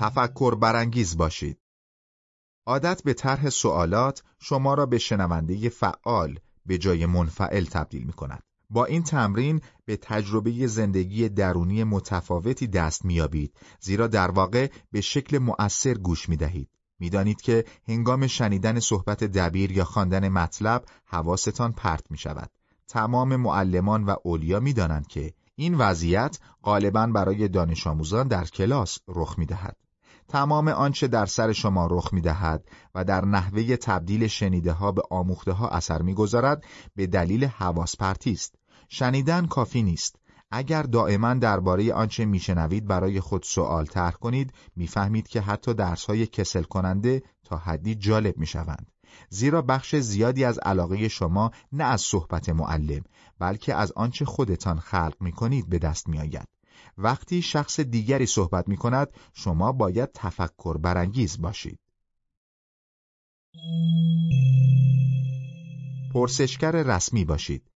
تفکر برانگیز باشید. عادت به طرح سوالات شما را به شنونده فعال به جای منفعل تبدیل می کند. با این تمرین به تجربه زندگی درونی متفاوتی دست میابید زیرا در واقع به شکل مؤثر گوش می دهید. می‌دانید که هنگام شنیدن صحبت دبیر یا خواندن مطلب حواستان پرت می شود. تمام معلمان و اولیا می دانند که این وضعیت غالبا برای دانش آموزان در کلاس رخ می دهد. تمام آنچه در سر شما رخ می دهد و در نحوه تبدیل شنیده ها به آموخته ها اثر می گذارد به دلیل حواس است. شنیدن کافی نیست. اگر دائما درباره آنچه میشنوید برای خود سوال طرح کنید می‌فهمید که حتی درسهای کسل کننده تا حدی جالب می‌شوند زیرا بخش زیادی از علاقه شما نه از صحبت معلم بلکه از آنچه خودتان خلق می کنید به دست می آید. وقتی شخص دیگری صحبت می کند شما باید تفکر برانگیز باشید. پرسشگر رسمی باشید.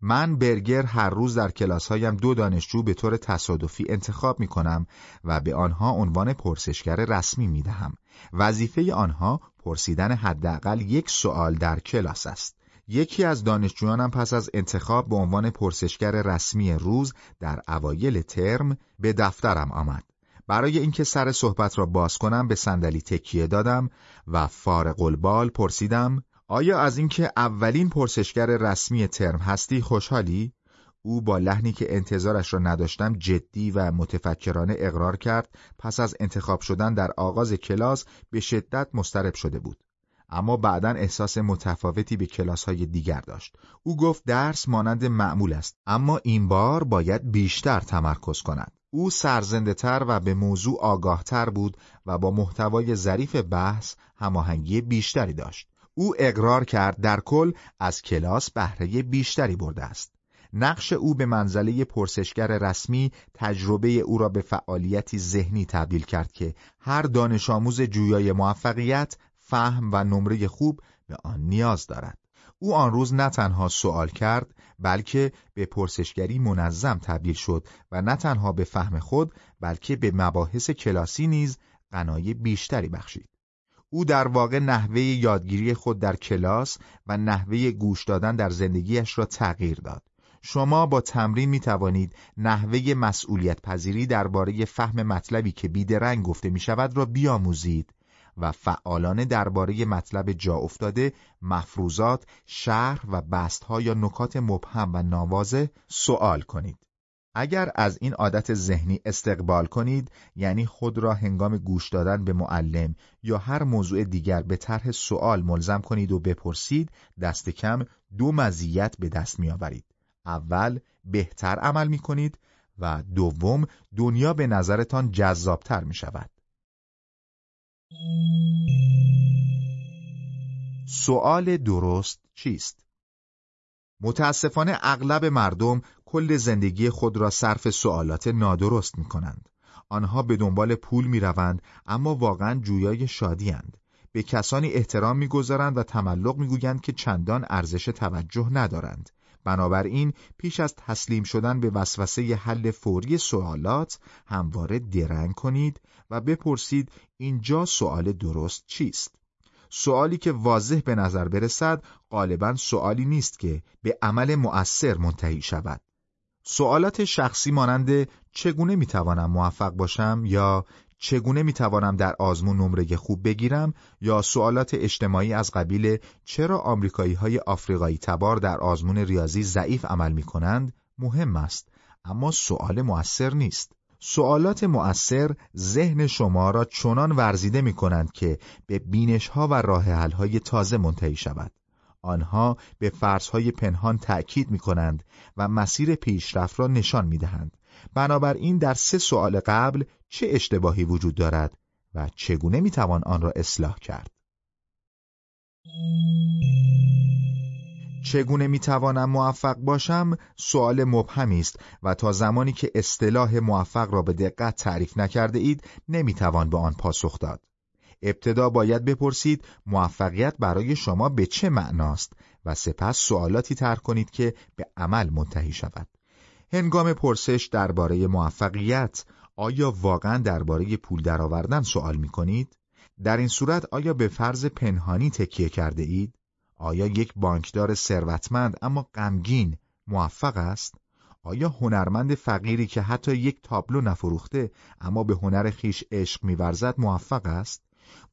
من برگر هر روز در کلاس هایم دو دانشجو به طور تصادفی انتخاب می کنم و به آنها عنوان پرسشگر رسمی می دهم. وظیفه آنها پرسیدن حداقل یک سوال در کلاس است. یکی از دانشجویانم پس از انتخاب به عنوان پرسشگر رسمی روز در اوایل ترم به دفترم آمد. برای اینکه سر صحبت را باز کنم به صندلی تکیه دادم و فارق البال پرسیدم آیا از اینکه اولین پرسشگر رسمی ترم هستی خوشحالی؟ او با لحنی که انتظارش را نداشتم جدی و متفکرانه اقرار کرد پس از انتخاب شدن در آغاز کلاس به شدت مسترب شده بود. اما بعدا احساس متفاوتی به کلاس های دیگر داشت. او گفت درس مانند معمول است اما این بار باید بیشتر تمرکز کند. او سرزنده تر و به موضوع آگاه تر بود و با محتوای ظریف بحث هماهنگی بیشتری داشت. او اقرار کرد در کل از کلاس بهره بیشتری برده است. نقش او به منزله پرسشگر رسمی تجربه او را به فعالیتی ذهنی تبدیل کرد که هر دانش آموز جویای موفقیت، فهم و نمره خوب به آن نیاز دارد. او آن روز نه تنها سوال کرد بلکه به پرسشگری منظم تبدیل شد و نه تنها به فهم خود بلکه به مباحث کلاسی نیز قنای بیشتری بخشید. او در واقع نحوه یادگیری خود در کلاس و نحوه گوش دادن در زندگیش را تغییر داد. شما با تمرین می توانید نحوه مسئولیت پذیری درباره فهم مطلبی که بیدرنگ گفته می شود را بیاموزید و فعالانه درباره مطلب جا افتاده مفروضات، شرح و بستها یا نکات مبهم و نوازه سوال کنید. اگر از این عادت ذهنی استقبال کنید یعنی خود را هنگام گوش دادن به معلم یا هر موضوع دیگر به طرح سوال ملزم کنید و بپرسید دست کم دو مزیت به دست می آورید. اول بهتر عمل می کنید و دوم دنیا به نظرتان جذابتر می شود. سوال درست چیست؟ متاسفانه اغلب مردم کل زندگی خود را صرف سوالات نادرست می کنند. آنها به دنبال پول می روند اما واقعا جویای شادی اند. به کسانی احترام می‌گذارند و تملق می‌گویند که چندان ارزش توجه ندارند. بنابراین پیش از تسلیم شدن به وسوسه حل فوری سوالات همواره درنگ کنید و بپرسید اینجا سوال درست چیست؟ سوالی که واضح به نظر برسد غالبا سوالی نیست که به عمل مؤثر منتهی شود. سوالات شخصی مانند چگونه می‌توانم موفق باشم یا چگونه می‌توانم در آزمون نمره خوب بگیرم یا سوالات اجتماعی از قبیل چرا آمریکایی های آفریقایی تبار در آزمون ریاضی ضعیف عمل می کنند مهم است اما سوال مؤثر نیست سوالات مؤثر ذهن شما را چنان ورزیده می کنند که به بینش ها و راه حل های تازه منتهی شود آنها به فرضهای پنهان تأکید می کنند و مسیر پیشرفت را نشان می دهند. بنابراین در سه سوال قبل چه اشتباهی وجود دارد و چگونه می توان آن را اصلاح کرد؟ چگونه می توانم موفق باشم؟ سوال مبهمی است و تا زمانی که اصطلاح موفق را به دقت تعریف نکرده اید نمی توان به آن پاسخ داد. ابتدا باید بپرسید موفقیت برای شما به چه معناست و سپس سوالاتی طرح کنید که به عمل منتهی شود. هنگام پرسش درباره موفقیت آیا واقعا درباره پول درآوردن سوال می کنید؟ در این صورت آیا به فرض پنهانی تکیه کرده اید؟ آیا یک بانکدار ثروتمند اما غمگین موفق است؟ آیا هنرمند فقیری که حتی یک تابلو نفروخته اما به هنر خیش عشق میورزد موفق است؟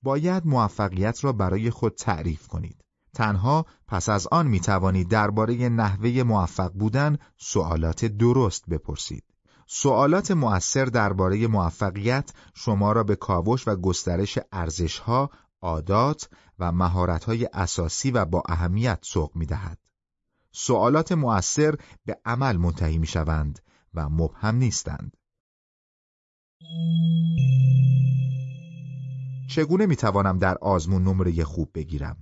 باید موفقیت را برای خود تعریف کنید. تنها پس از آن می توانید درباره نحوه موفق بودن سوالات درست بپرسید. سوالات مؤثر درباره موفقیت شما را به کاوش و گسترش ارزشها، عادات و مهارت‌های اساسی و با اهمیت سوق می‌دهد. سوالات مؤثر به عمل منتهی می‌شوند و مبهم نیستند. چگونه می‌توانم در آزمون نمره خوب بگیرم؟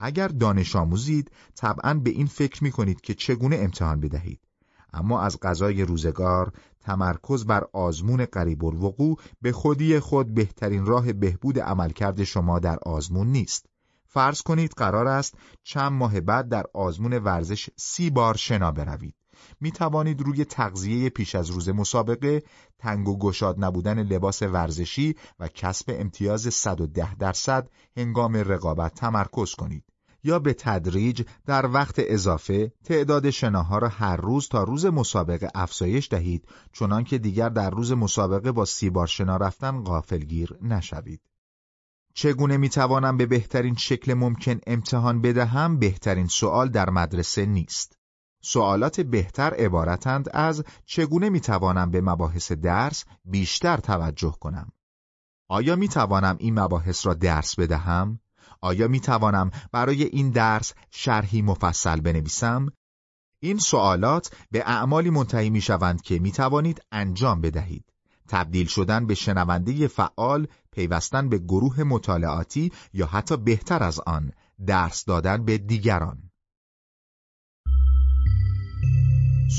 اگر دانش آموزید طبعا به این فکر می کنید که چگونه امتحان بدهید. اما از غذای روزگار تمرکز بر آزمون قریب الوقوع به خودی خود بهترین راه بهبود عملکرد شما در آزمون نیست. فرض کنید قرار است چند ماه بعد در آزمون ورزش سی بار شنا بروید. می توانید روی تغذیه پیش از روز مسابقه، تنگ و گشاد نبودن لباس ورزشی و کسب امتیاز 110 درصد هنگام رقابت تمرکز کنید. یا به تدریج در وقت اضافه تعداد شناها را هر روز تا روز مسابقه افزایش دهید چنان که دیگر در روز مسابقه با سی بار شنا رفتن غافلگیر نشوید. چگونه می توانم به بهترین شکل ممکن امتحان بدهم بهترین سوال در مدرسه نیست. سوالات بهتر عبارتند از چگونه می توانم به مباحث درس بیشتر توجه کنم. آیا می توانم این مباحث را درس بدهم؟ آیا می توانم برای این درس شرحی مفصل بنویسم؟ این سوالات به اعمالی منتهی می شوند که می توانید انجام بدهید. تبدیل شدن به شنونده فعال، پیوستن به گروه مطالعاتی یا حتی بهتر از آن، درس دادن به دیگران.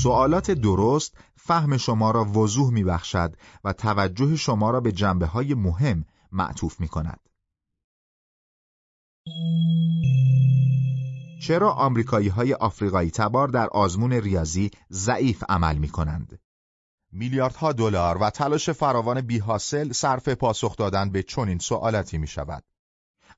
سوالات درست فهم شما را وضوح می بخشد و توجه شما را به جنبه های مهم معطوف می کند. چرا آمریکایی های آفریقایی تبار در آزمون ریاضی ضعیف عمل می کنند؟ میلیاردها دلار و تلاش فراوان بیحاصل صرف پاسخ دادن به چنین سوالاتی می شود.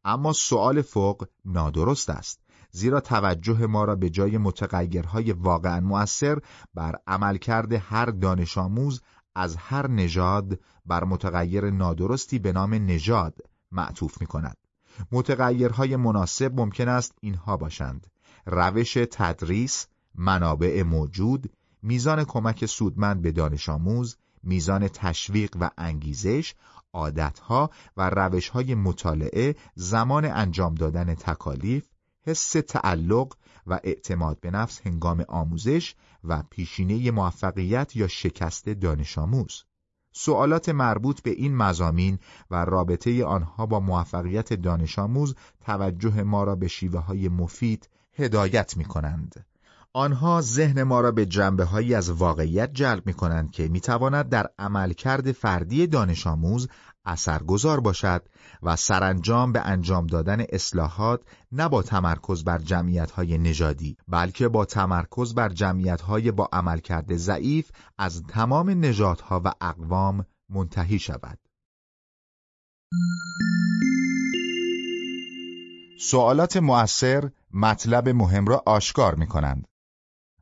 اما سوال فوق نادرست است زیرا توجه ما را به جای متغیرهای واقعا مؤثر بر عملکرد هر دانش آموز از هر نژاد بر متغیر نادرستی به نام نژاد معطوف می کند. متغیرهای مناسب ممکن است اینها باشند روش تدریس، منابع موجود، میزان کمک سودمند به دانش آموز، میزان تشویق و انگیزش، عادتها و روشهای مطالعه، زمان انجام دادن تکالیف، حس تعلق و اعتماد به نفس هنگام آموزش و پیشینه موفقیت یا شکست دانش آموز. سوالات مربوط به این مزامین و رابطه آنها با موفقیت دانش آموز توجه ما را به شیوه های مفید هدایت می کنند. آنها ذهن ما را به جنبه هایی از واقعیت جلب می کنند که می تواند در عملکرد فردی دانش آموز اثرگذار باشد و سرانجام به انجام دادن اصلاحات نه با تمرکز بر جمعیت های نژادی بلکه با تمرکز بر جمعیت های با عملکرد ضعیف از تمام نژادها و اقوام منتهی شود. سوالات مؤثر مطلب مهم را آشکار می کنند.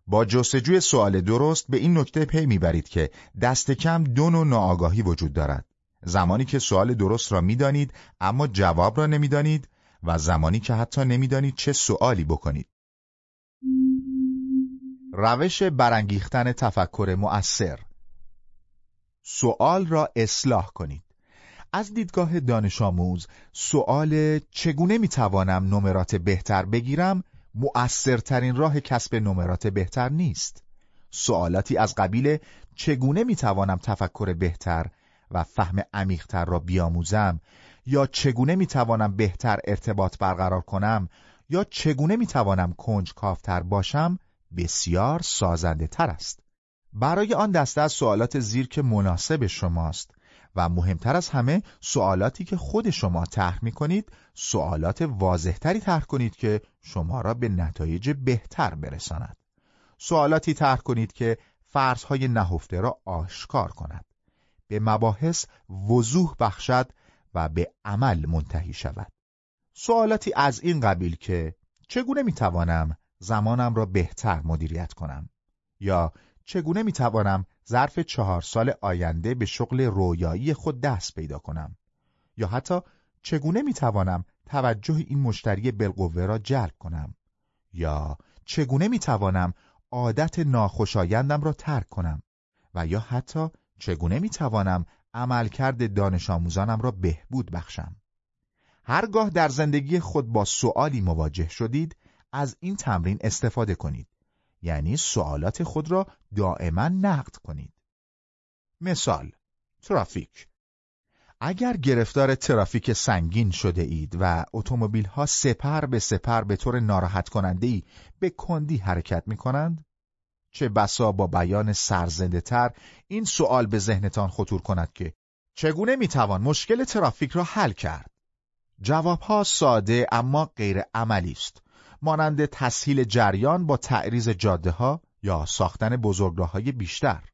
با جستجوی سوال درست به این نکته پی می‌برید که دست کم دو نوع ناآگاهی وجود دارد. زمانی که سوال درست را می‌دانید اما جواب را نمی‌دانید و زمانی که حتی نمی‌دانید چه سوالی بکنید. روش برانگیختن تفکر مؤثر سوال را اصلاح کنید. از دیدگاه دانش آموز سوال چگونه می‌توانم نمرات بهتر بگیرم مؤثرترین راه کسب نمرات بهتر نیست. سوالاتی از قبیل چگونه می‌توانم تفکر بهتر و فهم عمیقتر را بیاموزم یا چگونه می‌توانم بهتر ارتباط برقرار کنم یا چگونه می‌توانم کنج کافتر باشم بسیار سازنده تر است. برای آن دسته از سوالات زیر که مناسب شماست و مهمتر از همه سوالاتی که خود شما طرح می کنید سوالات واضحتری طرح کنید که شما را به نتایج بهتر برساند. سوالاتی طرح کنید که فرضهای نهفته را آشکار کند به مباحث وضوح بخشد و به عمل منتهی شود. سوالاتی از این قبیل که چگونه می‌توانم زمانم را بهتر مدیریت کنم؟ یا چگونه می‌توانم ظرف چهار سال آینده به شغل رویایی خود دست پیدا کنم؟ یا حتی چگونه می‌توانم توجه این مشتری بالقوه را جلب کنم؟ یا چگونه می‌توانم عادت ناخوشایندم را ترک کنم؟ و یا حتی چگونه می‌توانم عملکرد دانش آموزانم را بهبود بخشم؟ هرگاه در زندگی خود با سوالی مواجه شدید از این تمرین استفاده کنید. یعنی سوالات خود را دائما نقد کنید. مثال ترافیک. اگر گرفتار ترافیک سنگین شده اید و اتومبیل ها سپر به سپر به طور ناراحت کننده ای به کندی حرکت می کنند چه بسا با بیان سرزنده تر این سوال به ذهنتان خطور کند که چگونه می توان مشکل ترافیک را حل کرد؟ جوابها ساده اما غیر عملی است. مانند تسهیل جریان با تعریض جاده ها یا ساختن بزرگراه های بیشتر.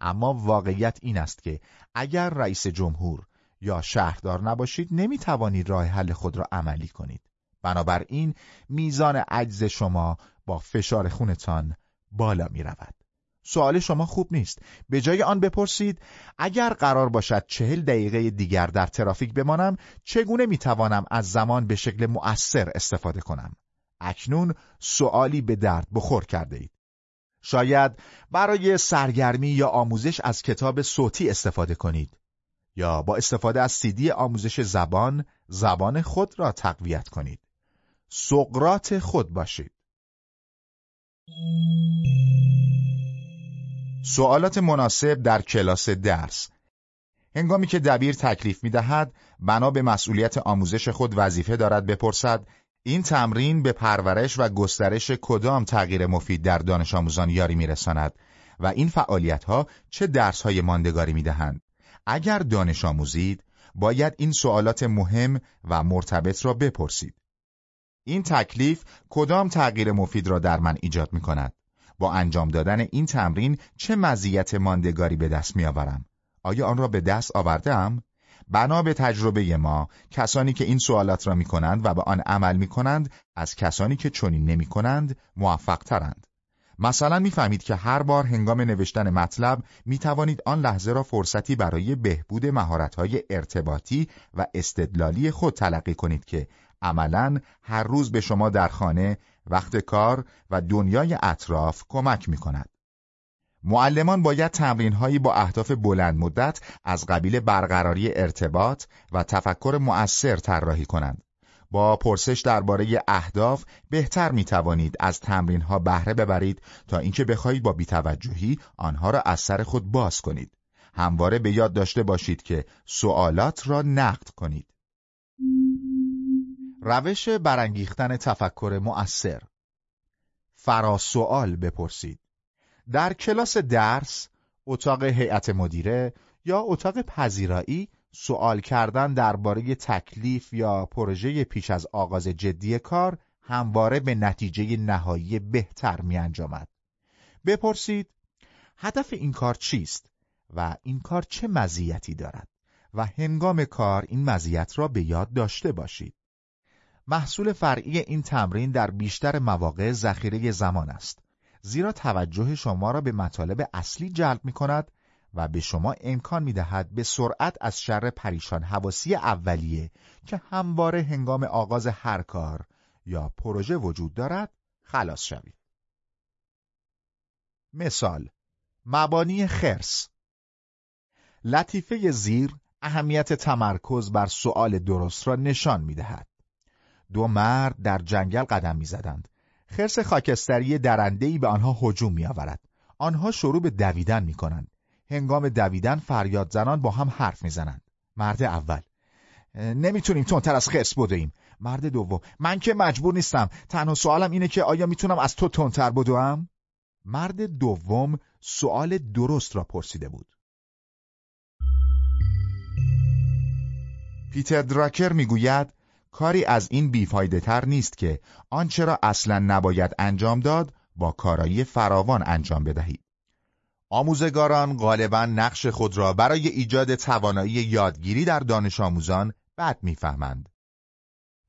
اما واقعیت این است که اگر رئیس جمهور یا شهردار نباشید نمی توانید راه حل خود را عملی کنید. بنابراین میزان عجز شما با فشار خونتان بالا می رود سوال شما خوب نیست. به جای آن بپرسید اگر قرار باشد چهل دقیقه دیگر در ترافیک بمانم چگونه می توانم از زمان به شکل مؤثر استفاده کنم؟ اکنون سوالی به درد بخور کرده اید. شاید برای سرگرمی یا آموزش از کتاب صوتی استفاده کنید یا با استفاده از سیدی آموزش زبان زبان خود را تقویت کنید. سقرات خود باشید. سوالات مناسب در کلاس درس هنگامی که دبیر تکلیف می دهد بنا به مسئولیت آموزش خود وظیفه دارد بپرسد این تمرین به پرورش و گسترش کدام تغییر مفید در دانش آموزان یاری میرساند و این فعالیت ها چه درس های ماندگاری می دهند. اگر دانش آموزید باید این سوالات مهم و مرتبط را بپرسید. این تکلیف کدام تغییر مفید را در من ایجاد می کند؟ با انجام دادن این تمرین چه مزیت ماندگاری به دست می آورم؟ آیا آن را به دست آوردم؟ بنا به تجربه ما کسانی که این سوالات را می کنند و به آن عمل می کنند از کسانی که چنین نمی کنند موفق ترند. مثلا می‌فهمید که هر بار هنگام نوشتن مطلب می توانید آن لحظه را فرصتی برای بهبود مهارت‌های ارتباطی و استدلالی خود تلقی کنید که عملا هر روز به شما در خانه، وقت کار و دنیای اطراف کمک می کند. معلمان باید تمرینهایی با اهداف بلند مدت از قبیل برقراری ارتباط و تفکر مؤثر طراحی کنند. با پرسش درباره اهداف بهتر می توانید از تمرین ها بهره ببرید تا اینکه بخواهید با بیتوجهی آنها را از سر خود باز کنید. همواره به یاد داشته باشید که سوالات را نقد کنید. روش برانگیختن تفکر مؤثر فراسوال بپرسید. در کلاس درس، اتاق هیئت مدیره یا اتاق پذیرایی سوال کردن درباره تکلیف یا پروژه پیش از آغاز جدی کار همواره به نتیجه نهایی بهتر می انجامد. بپرسید هدف این کار چیست و این کار چه مزیتی دارد و هنگام کار این مزیت را به یاد داشته باشید. محصول فرعی این تمرین در بیشتر مواقع ذخیره زمان است زیرا توجه شما را به مطالب اصلی جلب می کند و به شما امکان می دهد به سرعت از شر پریشان حواسی اولیه که همواره هنگام آغاز هر کار یا پروژه وجود دارد خلاص شوید. مثال مبانی خرس لطیفه زیر اهمیت تمرکز بر سؤال درست را نشان می دهد. دو مرد در جنگل قدم می زدند. خرس خاکستری درندهی به آنها هجوم می آورد. آنها شروع به دویدن می کنند. هنگام دویدن فریاد زنان با هم حرف می زنند. مرد اول نمی‌تونیم تندتر از خرس بدویم. مرد دوم من که مجبور نیستم. تنها سوالم اینه که آیا می‌تونم از تو تندتر بدوم؟ مرد دوم سوال درست را پرسیده بود. پیتر دراکر می‌گوید کاری از این بیفایده تر نیست که آنچه را اصلا نباید انجام داد با کارایی فراوان انجام بدهید. آموزگاران غالبا نقش خود را برای ایجاد توانایی یادگیری در دانش آموزان بد می‌فهمند.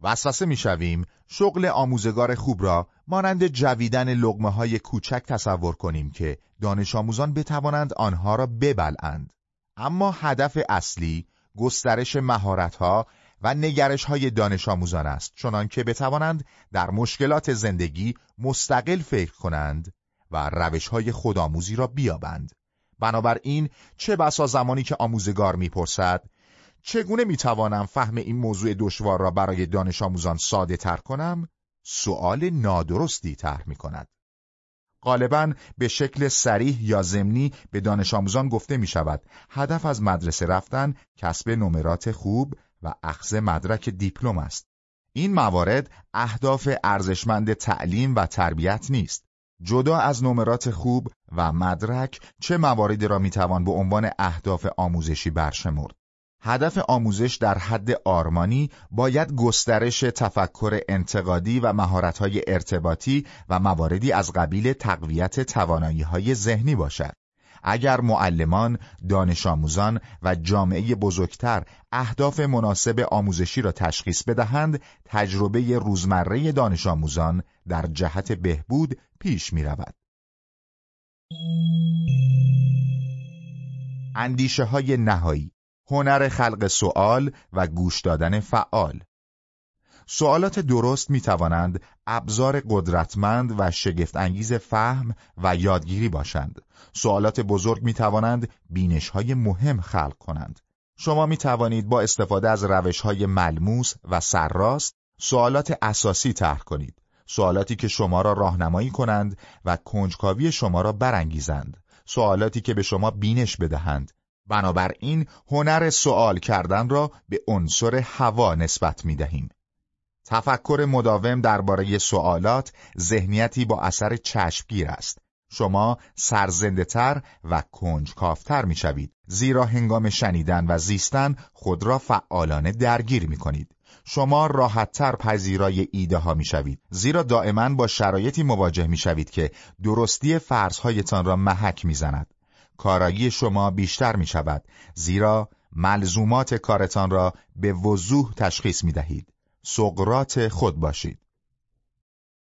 وسوسه می‌شویم شغل آموزگار خوب را مانند جویدن لغمه های کوچک تصور کنیم که دانش آموزان بتوانند آنها را ببلند. اما هدف اصلی گسترش مهارت‌ها و نگرش های دانش آموزان است چنان که بتوانند در مشکلات زندگی مستقل فکر کنند و روش های خودآموزی را بیابند. بنابراین چه بسا زمانی که آموزگار می‌پرسد چگونه می‌توانم فهم این موضوع دشوار را برای دانش آموزان ساده تر کنم؟ سؤال نادرستی طرح می کند غالبا به شکل سریح یا زمینی به دانش آموزان گفته می شود هدف از مدرسه رفتن کسب نمرات خوب و اخذ مدرک دیپلم است. این موارد اهداف ارزشمند تعلیم و تربیت نیست. جدا از نمرات خوب و مدرک چه مواردی را می‌توان به عنوان اهداف آموزشی برشمرد؟ هدف آموزش در حد آرمانی باید گسترش تفکر انتقادی و مهارت‌های ارتباطی و مواردی از قبیل تقویت توانایی‌های ذهنی باشد. اگر معلمان، دانش آموزان و جامعه بزرگتر اهداف مناسب آموزشی را تشخیص بدهند، تجربه روزمره دانش آموزان در جهت بهبود پیش می رود. اندیشه های نهایی هنر خلق سوال و گوش دادن فعال سوالات درست می توانند ابزار قدرتمند و شگفت انگیز فهم و یادگیری باشند. سوالات بزرگ می توانند بینش های مهم خلق کنند. شما می توانید با استفاده از روش های ملموس و سرراست سوالات اساسی طرح کنید. سوالاتی که شما را راهنمایی کنند و کنجکاوی شما را برانگیزند. سوالاتی که به شما بینش بدهند. بنابراین هنر سوال کردن را به عنصر هوا نسبت می دهیم. تفکر مداوم درباره سوالات ذهنیتی با اثر چشمگیر است. شما سرزنده تر و کنجکافتر می شوید زیرا هنگام شنیدن و زیستن خود را فعالانه درگیر می کنید. شما راحتتر پذیرای ایده ها می شوید زیرا دائما با شرایطی مواجه می شوید که درستی فرضهایتان را محک می زند. کارایی شما بیشتر می شود زیرا ملزومات کارتان را به وضوح تشخیص می دهید. سقرات خود باشید.